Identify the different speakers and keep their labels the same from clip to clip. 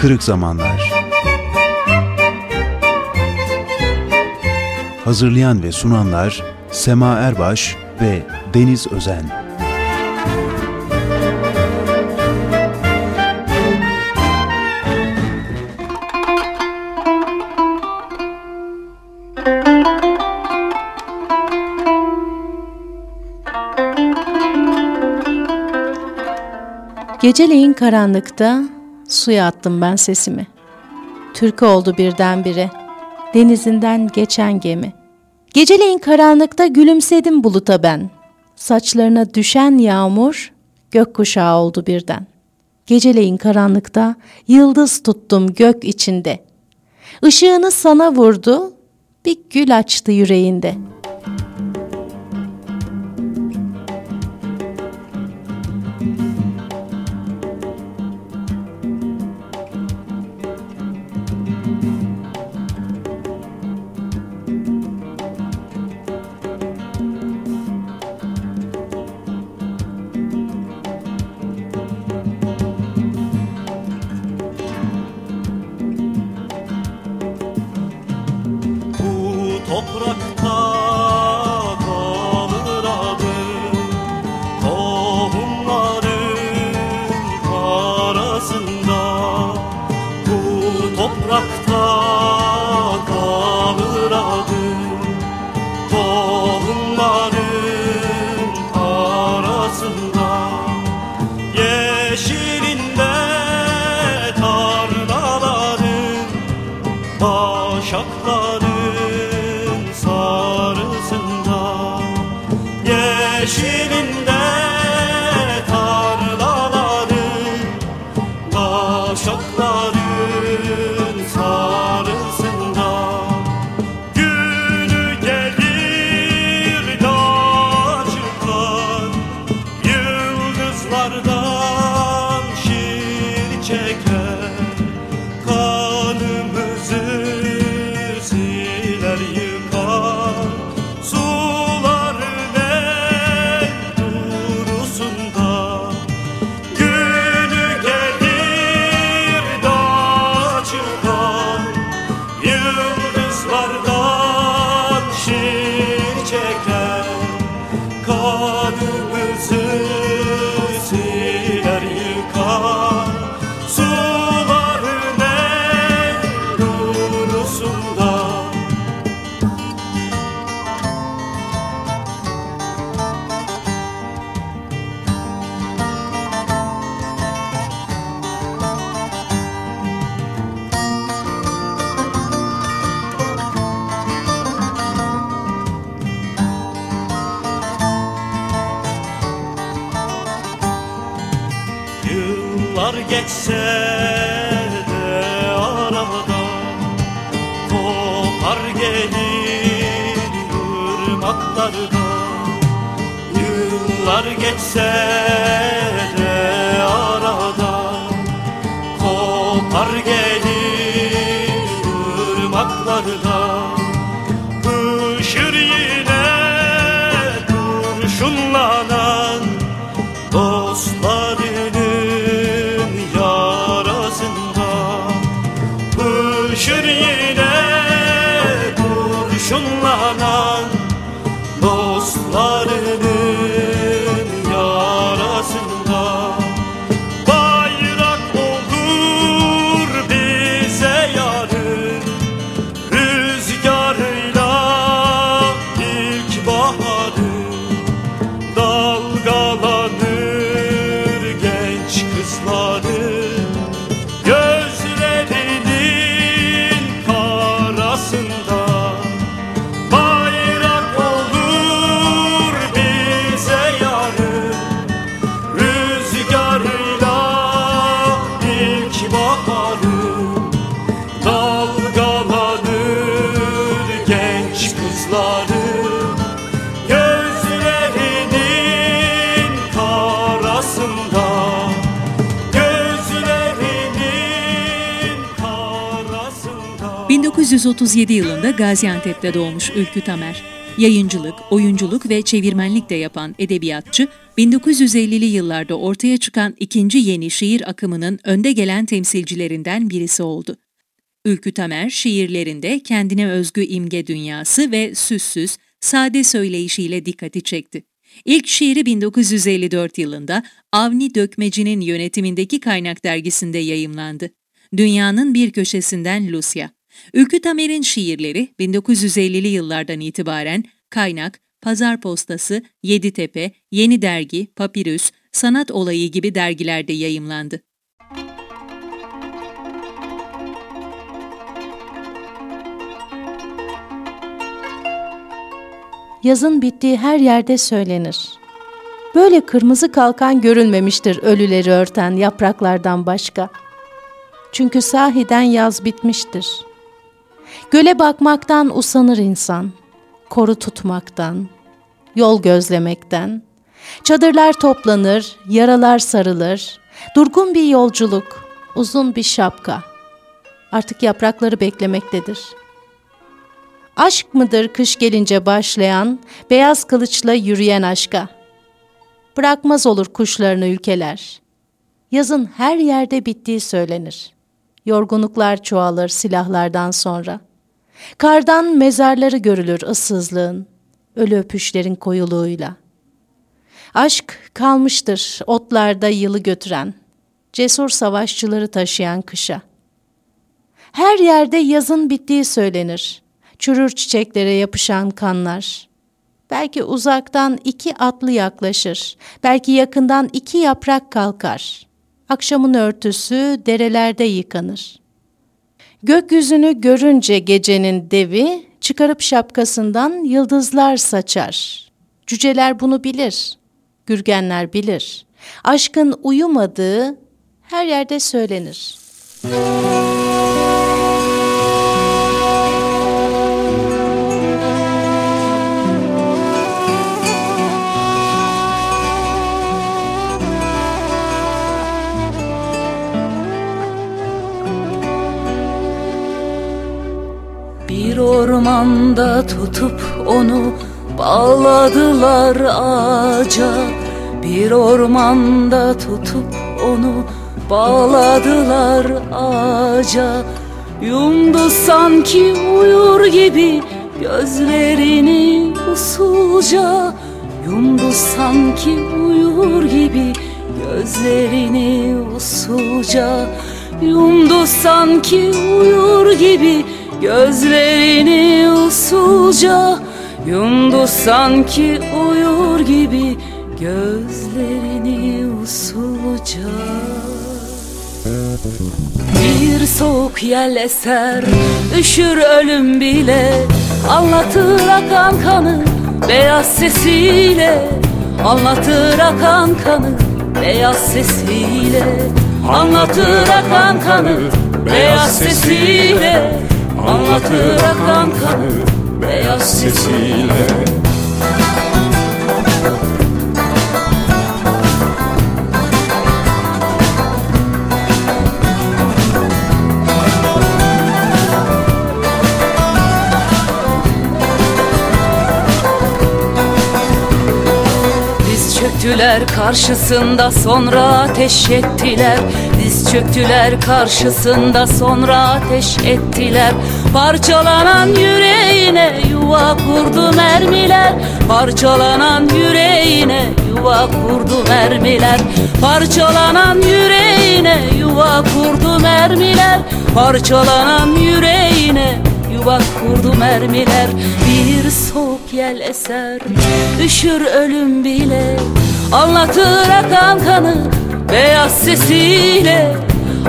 Speaker 1: Kırık Zamanlar. Hazırlayan ve sunanlar Sema Erbaş ve Deniz Özen.
Speaker 2: Geceleyin karanlıkta suya attım ben sesimi. Türkü oldu birdenbire, denizinden geçen gemi. Geceleyin karanlıkta gülümsedim buluta ben. Saçlarına düşen yağmur gökkuşağı oldu birden. Geceleyin karanlıkta yıldız tuttum gök içinde. Işığını sana vurdu, bir gül açtı yüreğinde.''
Speaker 3: 1937 yılında Gaziantep'te doğmuş Ülkü Tamer. Yayıncılık, oyunculuk ve çevirmenlik de yapan edebiyatçı 1950'li yıllarda ortaya çıkan ikinci yeni şiir akımının önde gelen temsilcilerinden birisi oldu. Ülkü Tamer şiirlerinde kendine özgü imge dünyası ve süssüz, sade söyleyişiyle dikkati çekti. İlk şiiri 1954 yılında Avni Dökmeci'nin yönetimindeki Kaynak dergisinde yayımlandı. Dünyanın bir köşesinden Lucia. Ülkü Tamer'in şiirleri 1950'li yıllardan itibaren Kaynak, Pazar Postası, Yeditepe, Yeni Dergi, Papirüs, Sanat Olayı gibi dergilerde yayımlandı.
Speaker 4: Yazın bittiği her yerde söylenir. Böyle kırmızı kalkan görülmemiştir ölüleri örten yapraklardan başka. Çünkü sahiden yaz bitmiştir. Göle bakmaktan usanır insan, koru tutmaktan, yol gözlemekten. Çadırlar toplanır, yaralar sarılır, durgun bir yolculuk, uzun bir şapka. Artık yaprakları beklemektedir.'' Aşk mıdır kış gelince başlayan, beyaz kılıçla yürüyen aşka? Bırakmaz olur kuşlarını ülkeler. Yazın her yerde bittiği söylenir. Yorgunluklar çoğalır silahlardan sonra. Kardan mezarları görülür ıssızlığın, ölü öpüşlerin koyuluğuyla. Aşk kalmıştır otlarda yılı götüren, cesur savaşçıları taşıyan kışa. Her yerde yazın bittiği söylenir çürür çiçeklere yapışan kanlar. Belki uzaktan iki atlı yaklaşır, belki yakından iki yaprak kalkar. Akşamın örtüsü derelerde yıkanır. Gökyüzünü görünce gecenin devi, çıkarıp şapkasından yıldızlar saçar. Cüceler bunu bilir, gürgenler bilir. Aşkın uyumadığı her yerde söylenir. Müzik
Speaker 5: ormanda tutup onu bağladılar ağaca. Bir ormanda tutup onu bağladılar ağaca. Yumdu sanki uyur gibi gözlerini usulca. Yumdu sanki uyur gibi gözlerini usulca. Yumdu sanki uyur gibi Gözlerini usulca yumdu sanki uyur gibi. Gözlerini usulca. Bir soğuk yel eser üşür ölüm bile. Anlatır akan kanı beyaz sesiyle. Anlatır akan kanı beyaz sesiyle. Anlatır akan kanı beyaz sesiyle Anlatır akan kanı beyaz sesiyle. Çöktüler karşısında sonra ateş ettiler. Diz çöktüler karşısında sonra ateş ettiler. Parçalanan yüreğine yuva kurdu mermiler. Parçalanan yüreğine yuva kurdu mermiler. Parçalanan yüreğine yuva kurdu mermiler. Parçalanan yüreğine yuva kurdu mermiler Bir soğuk yel eser. Üşür ölüm bile Anlatır akan kanı Beyaz sesiyle.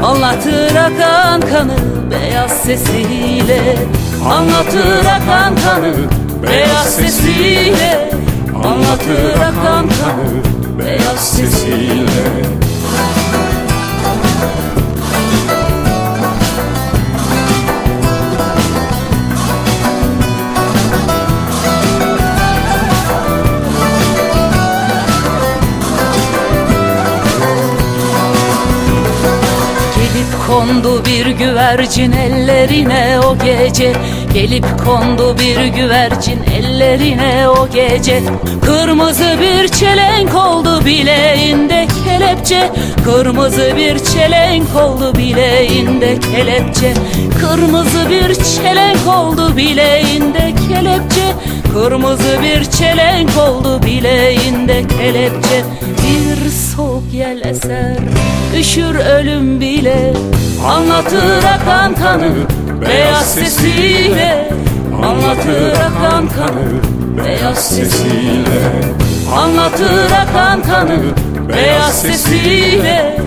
Speaker 5: Anlatır akan kanı Beyaz sesiyle. Anlatır akan kanı Beyaz sesiyle. Anlatır akan kanı Beyaz sesiyle Kondu bir güvercin ellerine o gece. Gelip kondu bir güvercin ellerine o gece. Kırmızı bir çelenk oldu bileğinde kelepçe. Kırmızı bir çelenk oldu bileğinde kelepçe. Kırmızı bir çelenk oldu bileğinde kelepçe. Kırmızı bir çelenk oldu bileğinde kelepçe. Bir soğuk yel eser. Üşür ölüm bile Anlatır akan kanı beyaz sesiyle. Anlatır akan kanı beyaz sesiyle. Anlatır akan kanı beyaz sesiyle.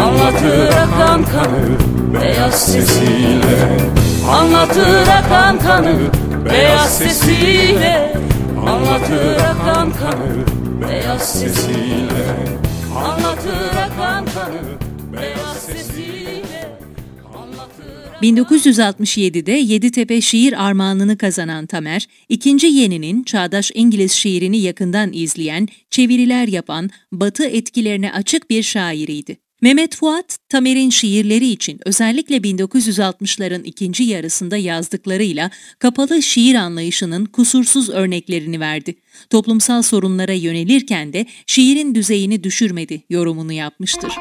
Speaker 5: Anlatır akan kanı beyaz sesiyle. Anlatır akan kanı beyaz sesiyle. Anlatır akan kanı beyaz sesiyle Anlatır akan kanı beyaz sesiyle
Speaker 3: 1967'de Yeditepe şiir armağanını kazanan Tamer, ikinci yeninin çağdaş İngiliz şiirini yakından izleyen, çeviriler yapan, batı etkilerine açık bir şairiydi. Mehmet Fuat, Tamer'in şiirleri için özellikle 1960'ların ikinci yarısında yazdıklarıyla kapalı şiir anlayışının kusursuz örneklerini verdi. Toplumsal sorunlara yönelirken de şiirin düzeyini düşürmedi yorumunu yapmıştır.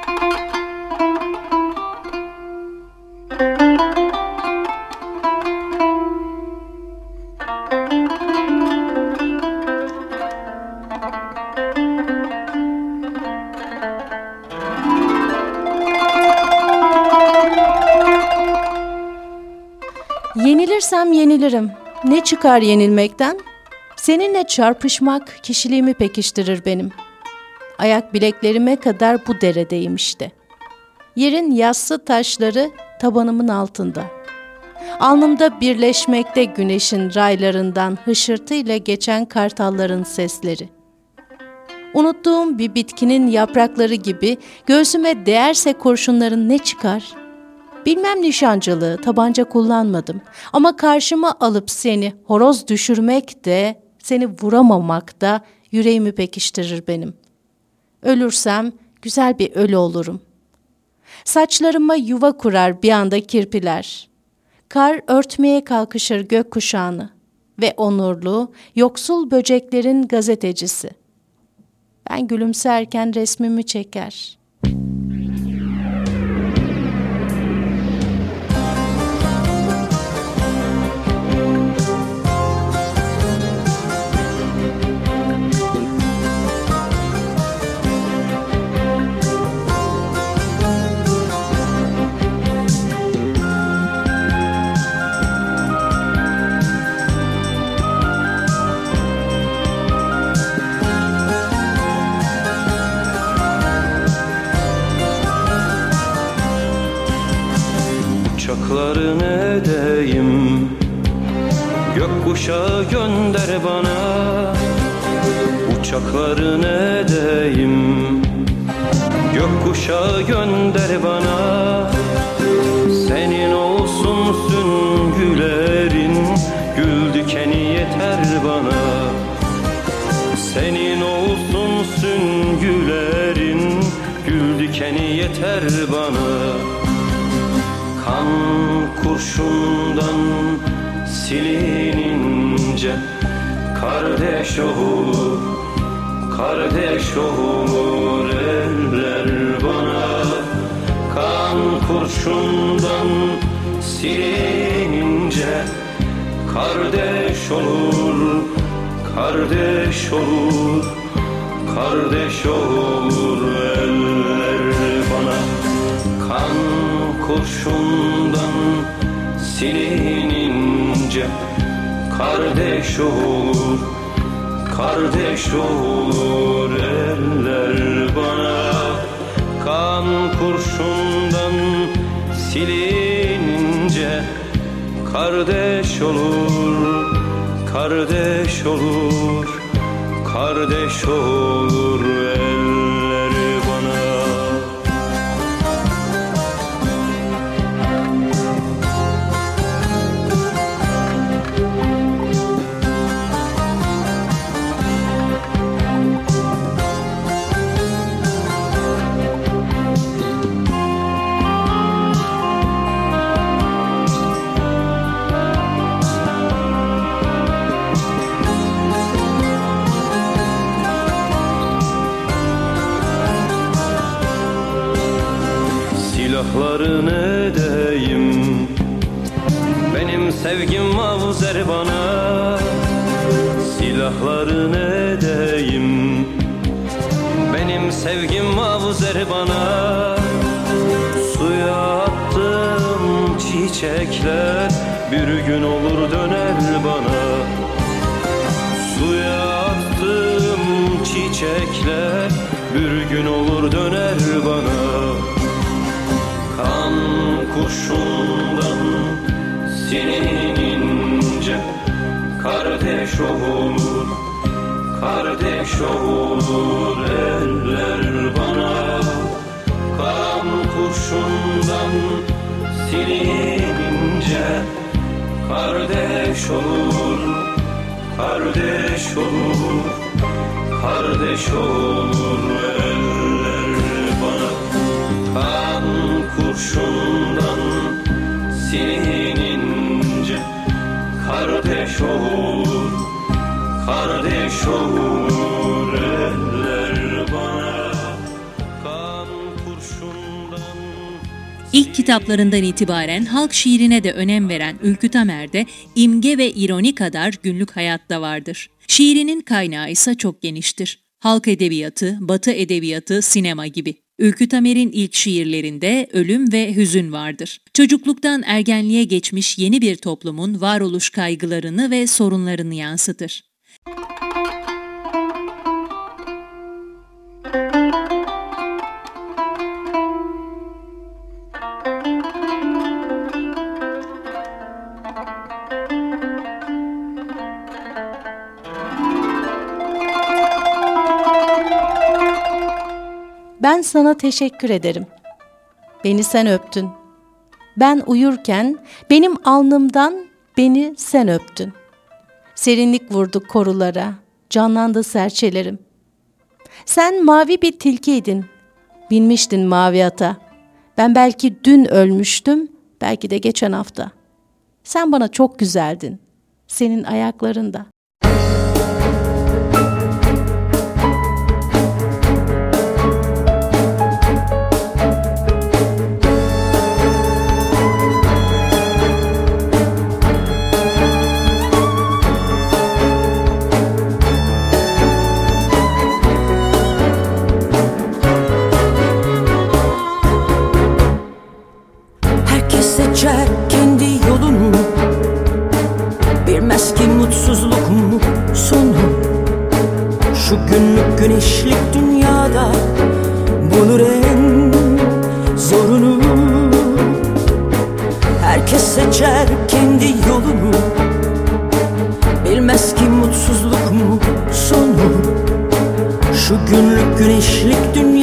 Speaker 4: Yenilirsem yenilirim. Ne çıkar yenilmekten? Seninle çarpışmak kişiliğimi pekiştirir benim. Ayak bileklerime kadar bu deredeyim işte. Yerin yassı taşları tabanımın altında. Alnımda birleşmekte güneşin raylarından hışırtıyla geçen kartalların sesleri. Unuttuğum bir bitkinin yaprakları gibi göğsüme değerse kurşunların ne çıkar?'' Bilmem nişancılığı, tabanca kullanmadım. Ama karşıma alıp seni horoz düşürmek de, seni vuramamak da yüreğimi pekiştirir benim. Ölürsem güzel bir ölü olurum. Saçlarıma yuva kurar bir anda kirpiler. Kar örtmeye kalkışır gök kuşağını ve onurlu, yoksul böceklerin gazetecisi. Ben gülümserken resmimi çeker.''
Speaker 6: Dikeni yeter bana. Kan kurşundan silinince Kardeş olur, kardeş olur eller bana. Kan kurşundan silinince Kardeş olur, kardeş olur Kardeş olur eller kurşundan silinince Kardeş olur, kardeş olur eller bana. Kan kurşundan silinince Kardeş olur, kardeş olur, kardeş olur Silahların edeyim Benim sevgim mavzer bana. Suya attım çiçekler Bir gün olur döner bana. Suya attım çiçekler Bir gün olur döner bana. Kan kurşundan sininince Kardeş olur, kardeş olur eller bana. Kan kurşundan sininince Kardeş olur, kardeş olur, kardeş olur eller bana. Kan kurşundan sininince Kardeş olur, kardeş olur eller bana Kan kurşundan
Speaker 3: İlk kitaplarından itibaren halk şiirine de önem veren Ülkü Tamer'de imge ve ironi kadar günlük hayatta vardır. Şiirinin kaynağı ise çok geniştir. Halk edebiyatı, batı edebiyatı, sinema gibi. Ülkü Tamer'in ilk şiirlerinde ölüm ve hüzün vardır. Çocukluktan ergenliğe geçmiş yeni bir toplumun varoluş kaygılarını ve sorunlarını yansıtır.
Speaker 4: Ben sana teşekkür ederim. Beni sen öptün. Ben uyurken benim alnımdan beni sen öptün. Serinlik vurdu korulara, canlandı serçelerim. Sen mavi bir tilkiydin, binmiştin mavi ata. Ben belki dün ölmüştüm, belki de geçen hafta. Sen bana çok güzeldin, senin ayaklarında.
Speaker 7: Şu günlük güneşlik dünyada Bulur en zorunu Herkes seçer kendi yolunu Bilmez ki mutsuzluk mu sonu Şu günlük güneşlik dünyada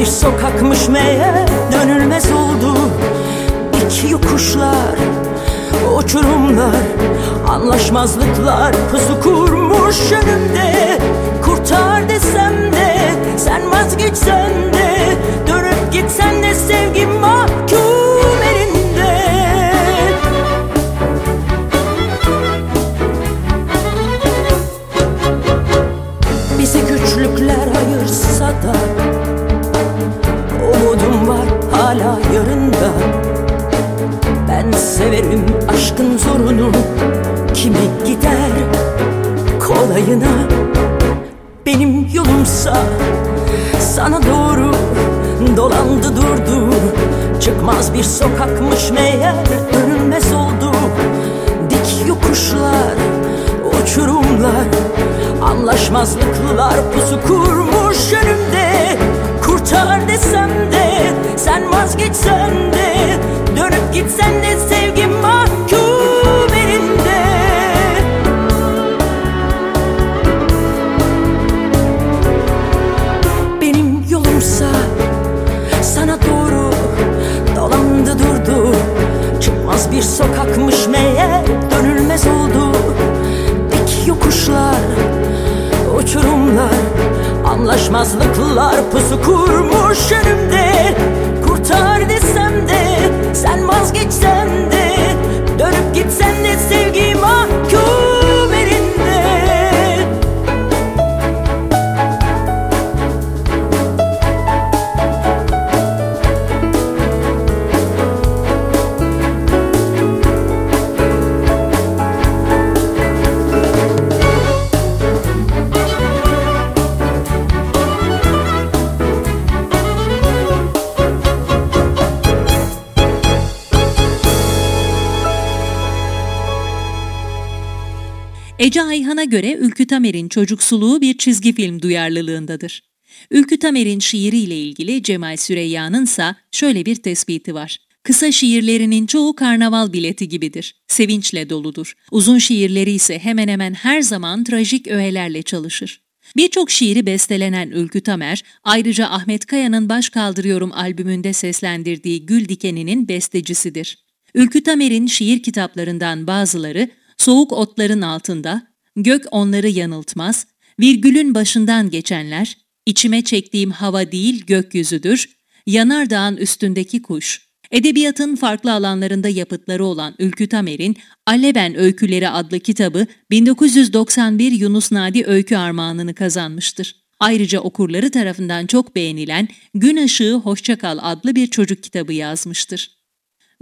Speaker 7: bir sokakmış meğer. Dönülmez oldu İki yokuşlar, uçurumlar Anlaşmazlıklar. Pusu kurmuş önümde Kurtar desem de sen vazgeçsen de Dönüp gitsen de sevgim mahkum elinde. Bizi güçlükler ayırsa da hala yarında Ben severim aşkın zorunu Kimi gider kolayına. Benim yolumsa sana doğru Dolandı durdu. Çıkmaz bir sokakmış meğer Dönülmez oldu. Dik yokuşlar Uçurumlar Anlaşmazlıklar pusu kurmuş önümde Kurtar desem de Sen vazgeçsen de Dönüp gitsen de sevgim mahkum elinde. Benim yolumsa sana doğru dolandı durdu. Çıkmaz bir sokakmış meğer dönülmez oldu. Dik yokuşlar, uçurumlar Anlaşmazlıklar pusu kurmuş önümde. Kurtar desem de sen vazgeçsen de Dönüp gitsen de sevgi
Speaker 3: Ece Ayhan'a göre Ülkü Tamer'in çocuksuluğu bir çizgi film duyarlılığındadır. Ülkü Tamer'in şiiriyle ilgili Cemal Süreyya'nın ise şöyle bir tespiti var. Kısa şiirlerinin çoğu karnaval bileti gibidir. Sevinçle doludur. Uzun şiirleri ise hemen hemen her zaman trajik öğelerle çalışır. Birçok şiiri bestelenen Ülkü Tamer, ayrıca Ahmet Kaya'nın Baş Kaldırıyorum albümünde seslendirdiği Gül Dikeni'nin bestecisidir. Ülkü Tamer'in şiir kitaplarından bazıları Soğuk Otların Altında, Gök Onları Yanıltmaz, Virgülün Başından Geçenler, İçime Çektiğim Hava Değil Gökyüzüdür, Yanardağın Üstündeki Kuş, Edebiyatın farklı alanlarında yapıtları olan Ülkü Tamer'in Alleben Öyküleri adlı kitabı 1991 Yunus Nadi Öykü Armağanını kazanmıştır. Ayrıca okurları tarafından çok beğenilen Gün Işığı Hoşçakal adlı bir çocuk kitabı yazmıştır.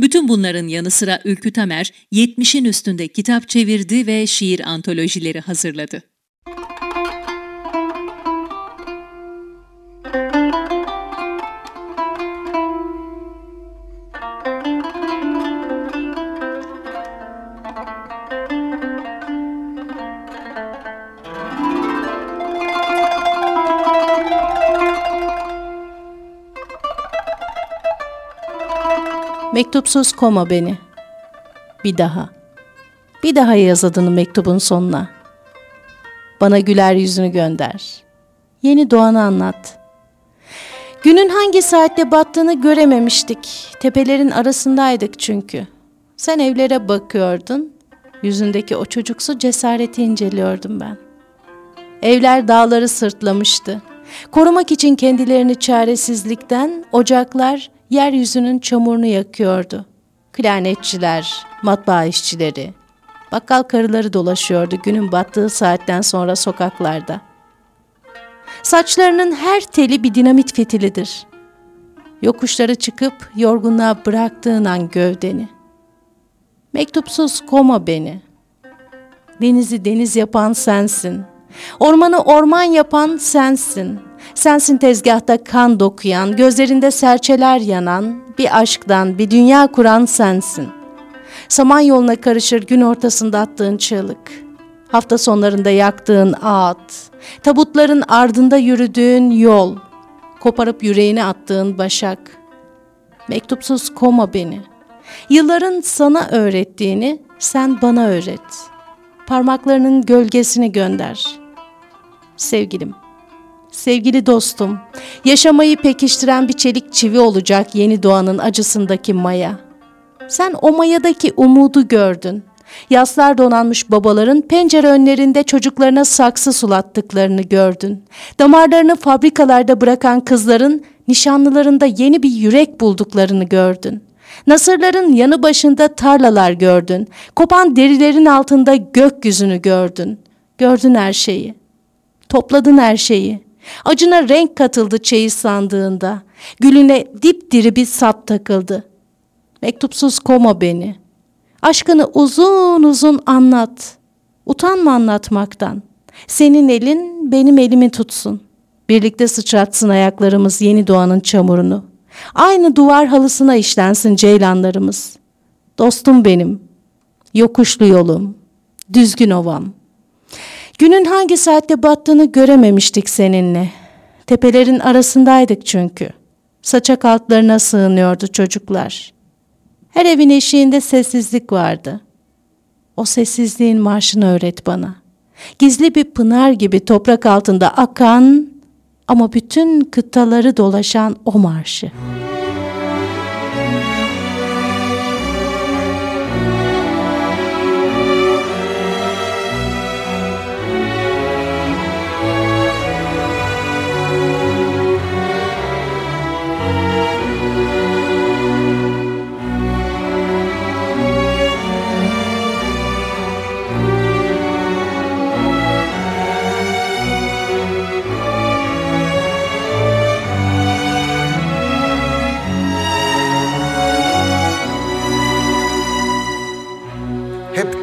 Speaker 3: Bütün bunların yanı sıra Ülkü Tamer 70'in üstünde kitap çevirdi ve şiir antolojileri hazırladı.
Speaker 4: Mektupsuz koma beni. Bir daha. Bir daha yaz adını mektubun sonuna. Bana güler yüzünü gönder. Yeni doğanı anlat. Günün hangi saatte battığını görememiştik. Tepelerin arasındaydık çünkü. Sen evlere bakıyordun. Yüzündeki o çocuksu cesareti inceliyordum ben. Evler dağları sırtlamıştı. Korumak için kendilerini çaresizlikten ocaklar yeryüzünün çamurunu yakıyordu. Klarnetçiler, matbaa işçileri, bakkal karıları dolaşıyordu günün battığı saatten sonra sokaklarda. Saçlarının her teli bir dinamit fitilidir. Yokuşları çıkıp yorgunluğa bıraktığın an gövdeni. Mektupsuz koma beni. Denizi deniz yapan sensin. Ormanı orman yapan sensin. Sensin tezgahta kan dokuyan, gözlerinde serçeler yanan, bir aşktan bir dünya kuran sensin. Saman yoluna karışır gün ortasında attığın çığlık. Hafta sonlarında yaktığın ağıt, tabutların ardında yürüdüğün yol, koparıp yüreğine attığın başak. Mektupsuz koma beni. Yılların sana öğrettiğini sen bana öğret. Parmaklarının gölgesini gönder. Sevgilim, Sevgili dostum, yaşamayı pekiştiren bir çelik çivi olacak yeni doğanın acısındaki maya. Sen o mayadaki umudu gördün. Yaslar donanmış babaların pencere önlerinde çocuklarına saksı sulattıklarını gördün. Damarlarını fabrikalarda bırakan kızların nişanlılarında yeni bir yürek bulduklarını gördün. Nasırların yanı başında tarlalar gördün. Kopan derilerin altında gökyüzünü gördün. Gördün her şeyi. Topladın her şeyi. Acına renk katıldı çeyiz sandığında. Gülüne dipdiri bir sap takıldı. Mektupsuz koma beni. Aşkını uzun uzun anlat. Utanma anlatmaktan. Senin elin benim elimi tutsun. Birlikte sıçratsın ayaklarımız yeni doğanın çamurunu. Aynı duvar halısına işlensin ceylanlarımız. Dostum benim, yokuşlu yolum, düzgün ovam. Günün hangi saatte battığını görememiştik seninle. Tepelerin arasındaydık çünkü. Saçak altlarına sığınıyordu çocuklar. Her evin eşiğinde sessizlik vardı. O sessizliğin marşını öğret bana. Gizli bir pınar gibi toprak altında akan ama bütün kıtaları dolaşan o marşı.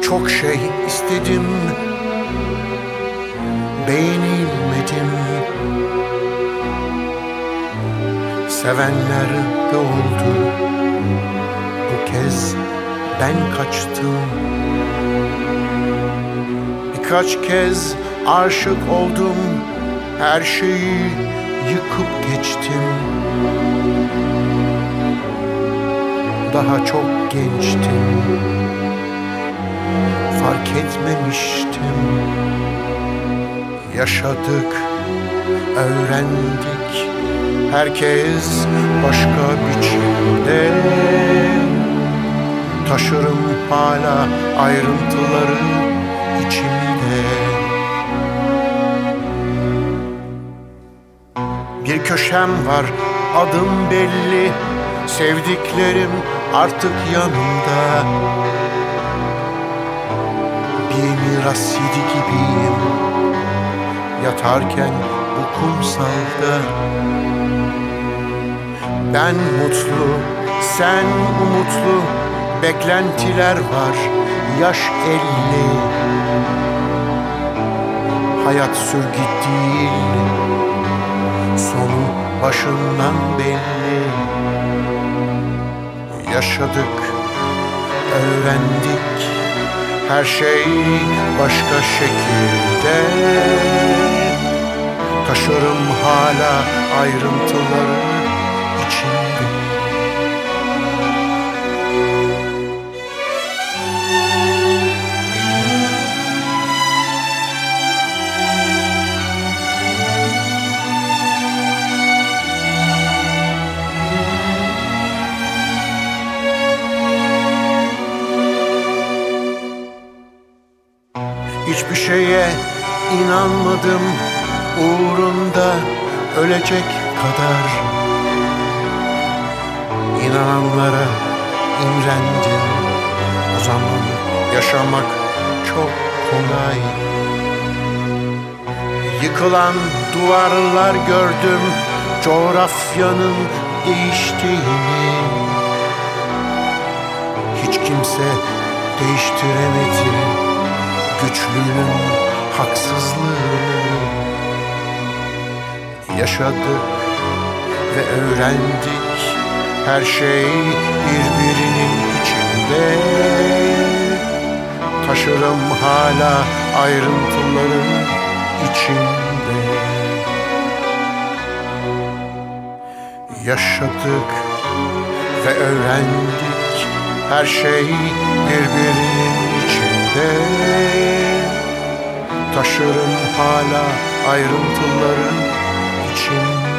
Speaker 8: Çok şey istedim. Beğenilmedim. Sevenler de oldu Bu kez ben kaçtım. Birkaç kez aşık oldum. Her şeyi yıkıp geçtim. Daha çok gençtim Fark etmemiştim. Yaşadık, öğrendik. Herkes başka biçimde. Taşırım hala ayrıntıları içimde. Bir köşem var adım belli. Sevdiklerim artık yanımda Bir miras yedi gibiyim. Yatarken bu kumsalda Ben mutlu, sen umutlu Beklentiler var, yaş elli. Hayat sürgüt değil. Sonu başından belli. Yaşadık, öğrendik Her şey başka şekilde. Taşırım hala ayrıntıları şeye inanmadım uğrunda ölecek kadar. İnananlara imrendim O zaman yaşamak çok kolay. Yıkılan duvarlar gördüm Coğrafyanın değiştiğini. Hiç kimse değiştiremedi Güçlünün haksızlığını Yaşadık ve öğrendik Her şey birbirinin içinde. Taşırım hala ayrıntıları içinde. Yaşadık ve öğrendik Her şey birbirinin içinde Taşırım hala ayrıntıları içinde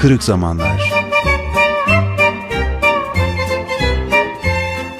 Speaker 1: Kırık Zamanlar